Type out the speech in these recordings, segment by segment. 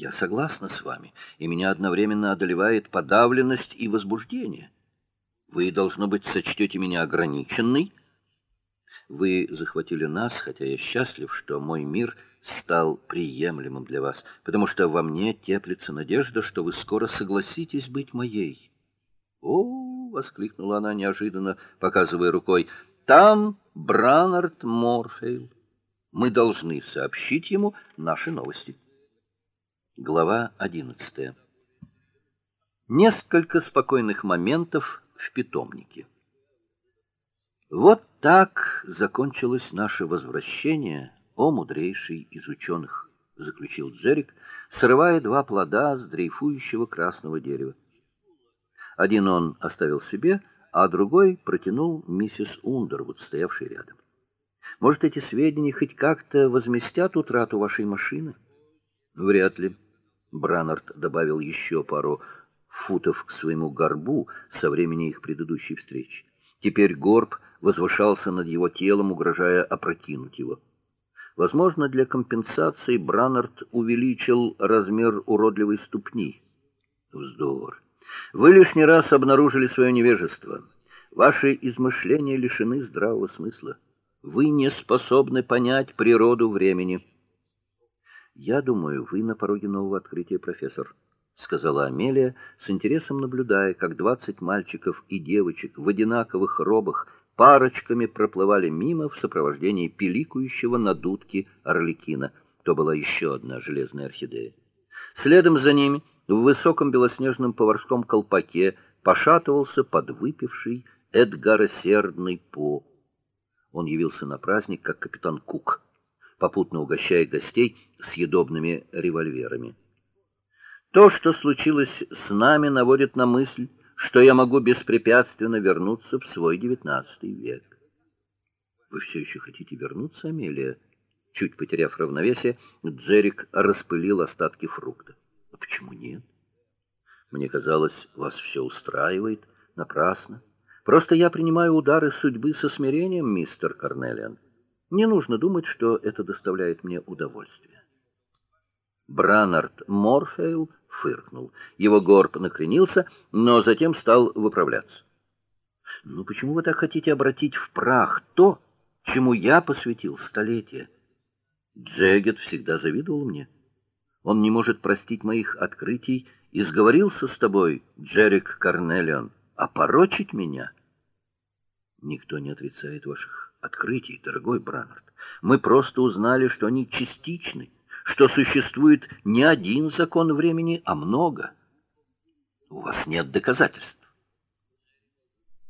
Я согласна с вами, и меня одновременно одолевает подавленность и возбуждение. Вы должно быть сочтете меня ограниченной. Вы захватили нас, хотя я счастлив, что мой мир стал приемлемым для вас, потому что во мне теплится надежда, что вы скоро согласитесь быть моей. О, воскликнула она неожиданно, показывая рукой. Там Бранард Морфейл. Мы должны сообщить ему наши новости. Глава 11. Несколько спокойных моментов в питомнике. Вот так закончилось наше возвращение, о мудрейший из ученых, заключил Джерик, срывая два плода с дрейфующего красного дерева. Один он оставил себе, а другой протянул миссис Ундервуд, стоявшей рядом. Может, эти сведения хоть как-то возместят утрату вашей машины? Вряд ли. Бранард добавил еще пару футов к своему горбу со времени их предыдущей встречи. Теперь горб возвышался над его телом, угрожая опрокинуть его. Возможно, для компенсации Бранард увеличил размер уродливой ступни. Вздор. Вы лишний раз обнаружили свое невежество. Ваши измышления лишены здравого смысла. Вы не способны понять природу времени. Я думаю, вы на пороге нового открытия, профессор сказала Амелия, с интересом наблюдая, как двадцать мальчиков и девочек в одинаковых робах парочками проплывали мимо в сопровождении пиликующего на дудке орликина. То была еще одна железная орхидея. Следом за ними в высоком белоснежном поварском колпаке пошатывался подвыпивший Эдгаросердный По. Он явился на праздник как капитан Кук, попутно угощая гостей съедобными револьверами. То, что случилось с нами, наводит на мысль, что я могу беспрепятственно вернуться в свой девятнадцатый век. Вы все еще хотите вернуться, Амелия? Чуть потеряв равновесие, Джерик распылил остатки фрукта. А почему нет? Мне казалось, вас все устраивает, напрасно. Просто я принимаю удары судьбы со смирением, мистер Карнелиан. Не нужно думать, что это доставляет мне удовольствие. Бранард Морфейл фыркнул. Его горб накренился, но затем стал выправляться. Ну почему вы так хотите обратить в прах то, чему я посвятил столетия? Джегет всегда завидовал мне. Он не может простить моих открытий и сговорился с тобой, Джерик Карнелион, опорочить меня. Никто не отрицает ваших открытий, дорогой Бранард. Мы просто узнали, что они частичны что существует не один закон времени, а много. У вас нет доказательств.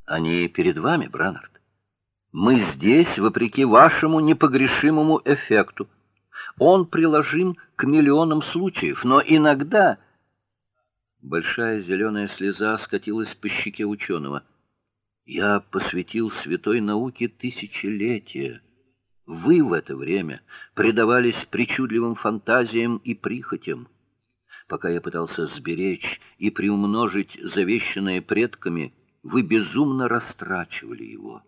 Они перед вами, Бранард. Мы здесь вопреки вашему непогрешимому эффекту. Он приложим к миллионам случаев, но иногда большая зеленая слеза скатилась по щеке ученого. Я посвятил святой науке тысячелетия. Вы в это время предавались причудливым фантазиям и прихотям. Пока я пытался сберечь и приумножить завещанное предками, вы безумно растрачивали его.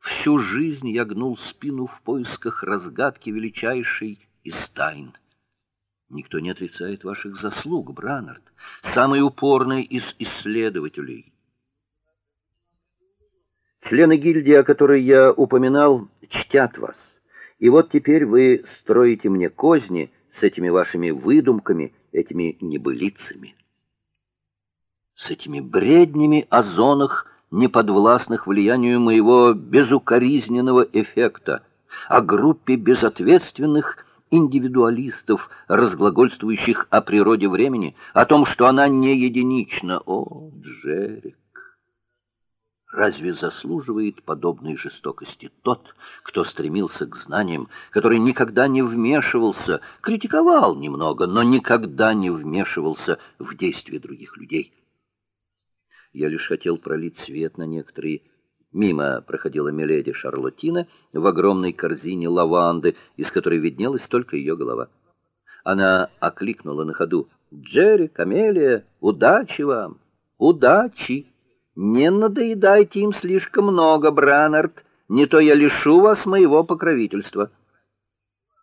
Всю жизнь я гнул спину в поисках разгадки величайшей из тайн. Никто не отрицает ваших заслуг, Бранард, самый упорный из исследователей. Члены гильдии, о которой я упоминал, чтят вас. И вот теперь вы строите мне козни с этими вашими выдумками, этими небылицами, с этими бреднями о зонах, неподвластных влиянию моего безукоризненного эффекта, о группе безответственных индивидуалистов, разглагольствующих о природе времени, о том, что она не единична. О, Джерик! Разве заслуживает подобной жестокости тот, кто стремился к знаниям, который никогда не вмешивался, критиковал немного, но никогда не вмешивался в действия других людей? Я лишь хотел пролить свет на некоторые Мимо проходила миледи Шарлотина в огромной корзине лаванды, из которой виднелась только ее голова. Она окликнула на ходу: "Джерри, Камелия, удачи вам! Удачи!" Не надоедайте им слишком много, Бранард, не то я лишу вас моего покровительства.